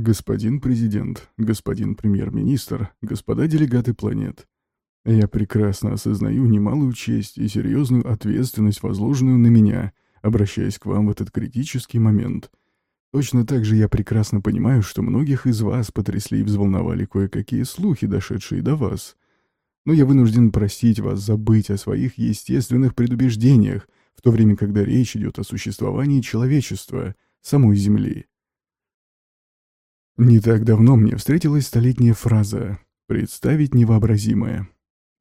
Господин президент, господин премьер-министр, господа делегаты планет. Я прекрасно осознаю немалую честь и серьезную ответственность, возложенную на меня, обращаясь к вам в этот критический момент. Точно так же я прекрасно понимаю, что многих из вас потрясли и взволновали кое-какие слухи, дошедшие до вас. Но я вынужден просить вас забыть о своих естественных предубеждениях, в то время, когда речь идет о существовании человечества, самой Земли. Не так давно мне встретилась столетняя фраза «представить невообразимое».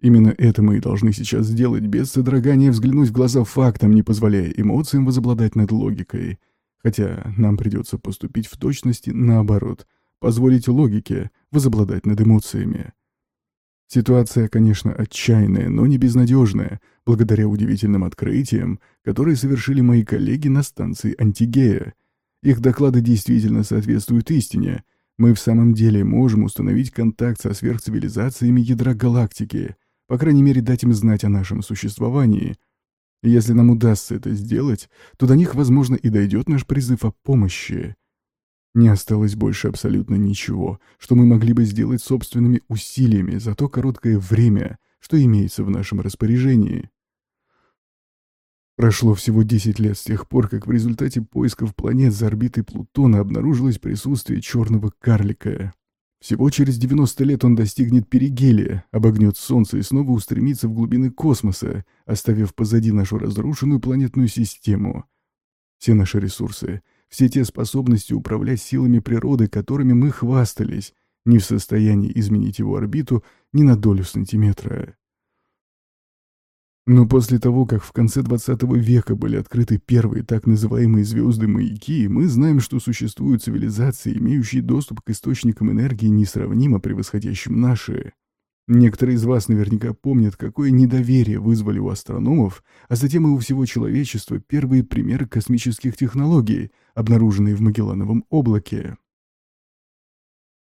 Именно это мы и должны сейчас сделать, без содрогания взглянуть в глаза фактам, не позволяя эмоциям возобладать над логикой. Хотя нам придется поступить в точности наоборот, позволить логике возобладать над эмоциями. Ситуация, конечно, отчаянная, но не безнадежная, благодаря удивительным открытиям, которые совершили мои коллеги на станции Антигея — их доклады действительно соответствуют истине. Мы в самом деле можем установить контакт со сверхцивилизациями ядра галактики, по крайней мере дать им знать о нашем существовании. Если нам удастся это сделать, то до них, возможно, и дойдет наш призыв о помощи. Не осталось больше абсолютно ничего, что мы могли бы сделать собственными усилиями за то короткое время, что имеется в нашем распоряжении. Прошло всего 10 лет с тех пор, как в результате поисков планет за орбитой Плутона обнаружилось присутствие черного карлика. Всего через 90 лет он достигнет перигелия, обогнет Солнце и снова устремится в глубины космоса, оставив позади нашу разрушенную планетную систему. Все наши ресурсы, все те способности управлять силами природы, которыми мы хвастались, не в состоянии изменить его орбиту ни на долю сантиметра. Но после того, как в конце 20 века были открыты первые так называемые звезды-маяки, мы знаем, что существуют цивилизации, имеющие доступ к источникам энергии, несравнимо превосходящим наши. Некоторые из вас наверняка помнят, какое недоверие вызвали у астрономов, а затем и у всего человечества первые примеры космических технологий, обнаруженные в Магеллановом облаке.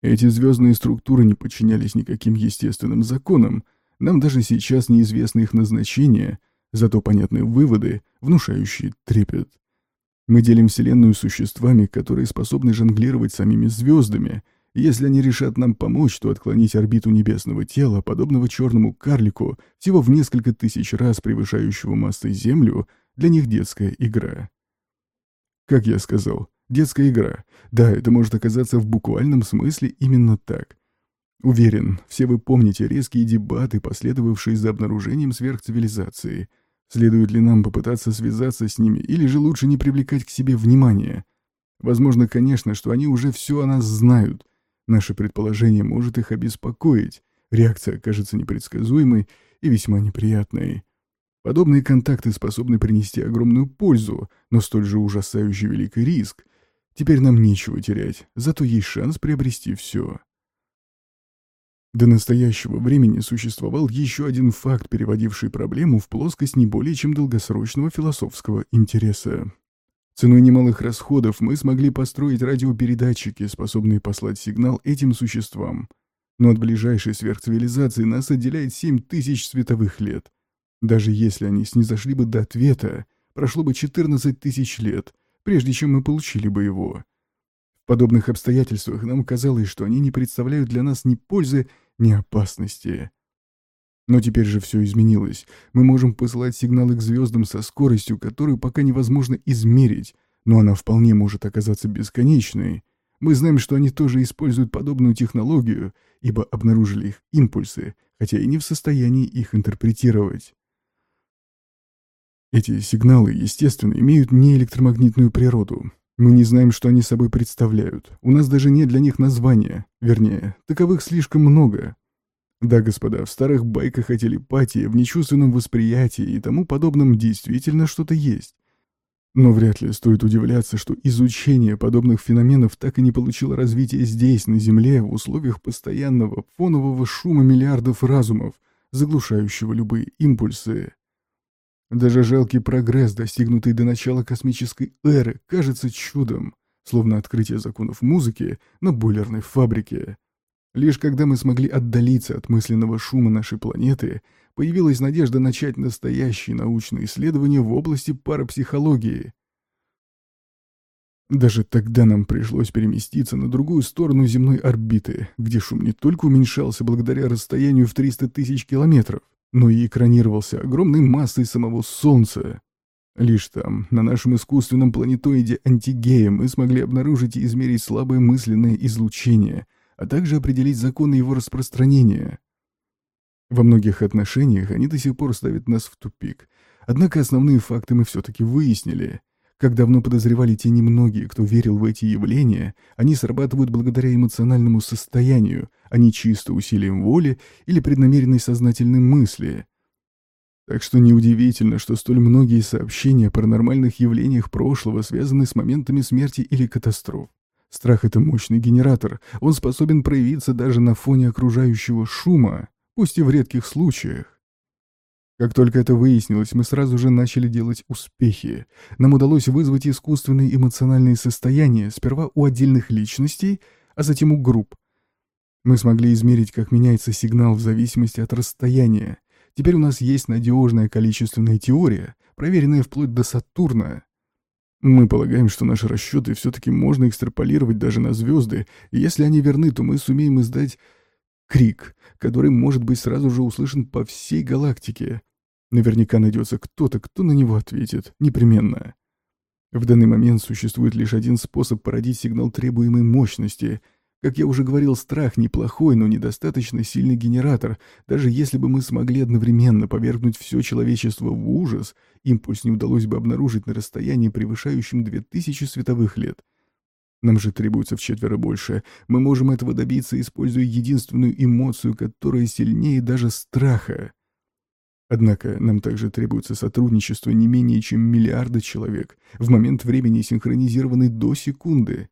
Эти звездные структуры не подчинялись никаким естественным законам, нам даже сейчас неизвестно их назначение, зато понятны выводы, внушающие трепет. Мы делим Вселенную существами, которые способны жонглировать самими звездами. если они решат нам помочь, то отклонить орбиту небесного тела, подобного черному карлику, всего в несколько тысяч раз превышающего массой Землю, для них детская игра. Как я сказал, детская игра. Да, это может оказаться в буквальном смысле именно так. Уверен, все вы помните резкие дебаты, последовавшие за обнаружением сверхцивилизации. Следует ли нам попытаться связаться с ними, или же лучше не привлекать к себе внимания? Возможно, конечно, что они уже все о нас знают. Наше предположение может их обеспокоить. Реакция окажется непредсказуемой и весьма неприятной. Подобные контакты способны принести огромную пользу, но столь же ужасающий великий риск. Теперь нам нечего терять, зато есть шанс приобрести все. До настоящего времени существовал еще один факт, переводивший проблему в плоскость не более чем долгосрочного философского интереса. Ценой немалых расходов мы смогли построить радиопередатчики, способные послать сигнал этим существам. Но от ближайшей сверхцивилизации нас отделяет 7 тысяч световых лет. Даже если они снизошли бы до ответа, прошло бы 14 тысяч лет, прежде чем мы получили бы его. В подобных обстоятельствах нам казалось, что они не представляют для нас ни пользы, ни опасности. Но теперь же все изменилось. Мы можем посылать сигналы к звездам со скоростью, которую пока невозможно измерить, но она вполне может оказаться бесконечной. Мы знаем, что они тоже используют подобную технологию, ибо обнаружили их импульсы, хотя и не в состоянии их интерпретировать. Эти сигналы, естественно, имеют не электромагнитную природу, мы не знаем, что они собой представляют. У нас даже нет для них названия. Вернее, таковых слишком много. Да, господа, в старых байках о телепатии, в нечувственном восприятии и тому подобном действительно что-то есть. Но вряд ли стоит удивляться, что изучение подобных феноменов так и не получило развития здесь, на Земле, в условиях постоянного фонового шума миллиардов разумов, заглушающего любые импульсы. Даже жалкий прогресс, достигнутый до начала космической эры, кажется чудом, словно открытие законов музыки на бойлерной фабрике. Лишь когда мы смогли отдалиться от мысленного шума нашей планеты, появилась надежда начать настоящие научные исследования в области парапсихологии. Даже тогда нам пришлось переместиться на другую сторону земной орбиты, где шум не только уменьшался благодаря расстоянию в 300 тысяч километров, но и экранировался огромной массой самого Солнца. Лишь там, на нашем искусственном планетоиде Антигея, мы смогли обнаружить и измерить слабое мысленное излучение, а также определить законы его распространения. Во многих отношениях они до сих пор ставят нас в тупик, однако основные факты мы все-таки выяснили — как давно подозревали те немногие, кто верил в эти явления, они срабатывают благодаря эмоциональному состоянию, а не чисто усилием воли или преднамеренной сознательной мысли. Так что неудивительно, что столь многие сообщения о паранормальных явлениях прошлого связаны с моментами смерти или катастроф. Страх — это мощный генератор, он способен проявиться даже на фоне окружающего шума, пусть и в редких случаях. Как только это выяснилось, мы сразу же начали делать успехи. Нам удалось вызвать искусственные эмоциональные состояния сперва у отдельных личностей, а затем у групп. Мы смогли измерить, как меняется сигнал в зависимости от расстояния. Теперь у нас есть надежная количественная теория, проверенная вплоть до Сатурна. Мы полагаем, что наши расчеты все-таки можно экстраполировать даже на звезды, и если они верны, то мы сумеем издать крик, который может быть сразу же услышан по всей галактике. Наверняка найдется кто-то, кто на него ответит. Непременно. В данный момент существует лишь один способ породить сигнал требуемой мощности. Как я уже говорил, страх неплохой, но недостаточно сильный генератор. Даже если бы мы смогли одновременно повергнуть все человечество в ужас, импульс не удалось бы обнаружить на расстоянии, превышающем 2000 световых лет. Нам же требуется вчетверо больше. Мы можем этого добиться, используя единственную эмоцию, которая сильнее даже страха. Однако нам также требуется сотрудничество не менее чем миллиарда человек, в момент времени синхронизированный до секунды.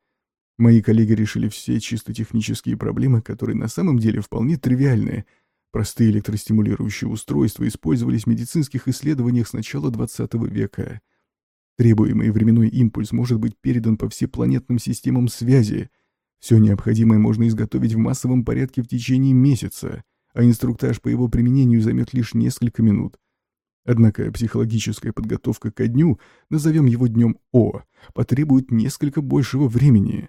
Мои коллеги решили все чисто технические проблемы, которые на самом деле вполне тривиальные. Простые электростимулирующие устройства использовались в медицинских исследованиях с начала 20 века. Требуемый временной импульс может быть передан по всепланетным системам связи. Все необходимое можно изготовить в массовом порядке в течение месяца а инструктаж по его применению займет лишь несколько минут. Однако психологическая подготовка ко дню, назовем его днем О, потребует несколько большего времени.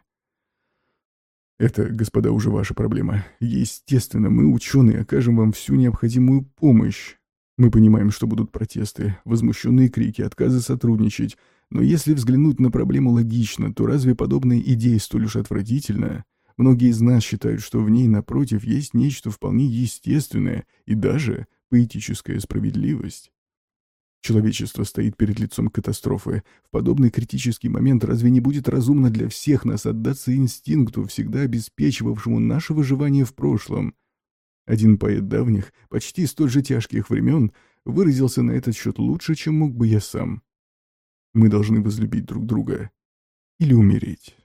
Это, господа, уже ваша проблема. Естественно, мы, ученые, окажем вам всю необходимую помощь. Мы понимаем, что будут протесты, возмущенные крики, отказы сотрудничать, но если взглянуть на проблему логично, то разве подобная идея столь уж отвратительна? Многие из нас считают, что в ней, напротив, есть нечто вполне естественное и даже поэтическая справедливость. Человечество стоит перед лицом катастрофы. В подобный критический момент разве не будет разумно для всех нас отдаться инстинкту, всегда обеспечивавшему наше выживание в прошлом? Один поэт давних, почти столь же тяжких времен, выразился на этот счет лучше, чем мог бы я сам. Мы должны возлюбить друг друга или умереть.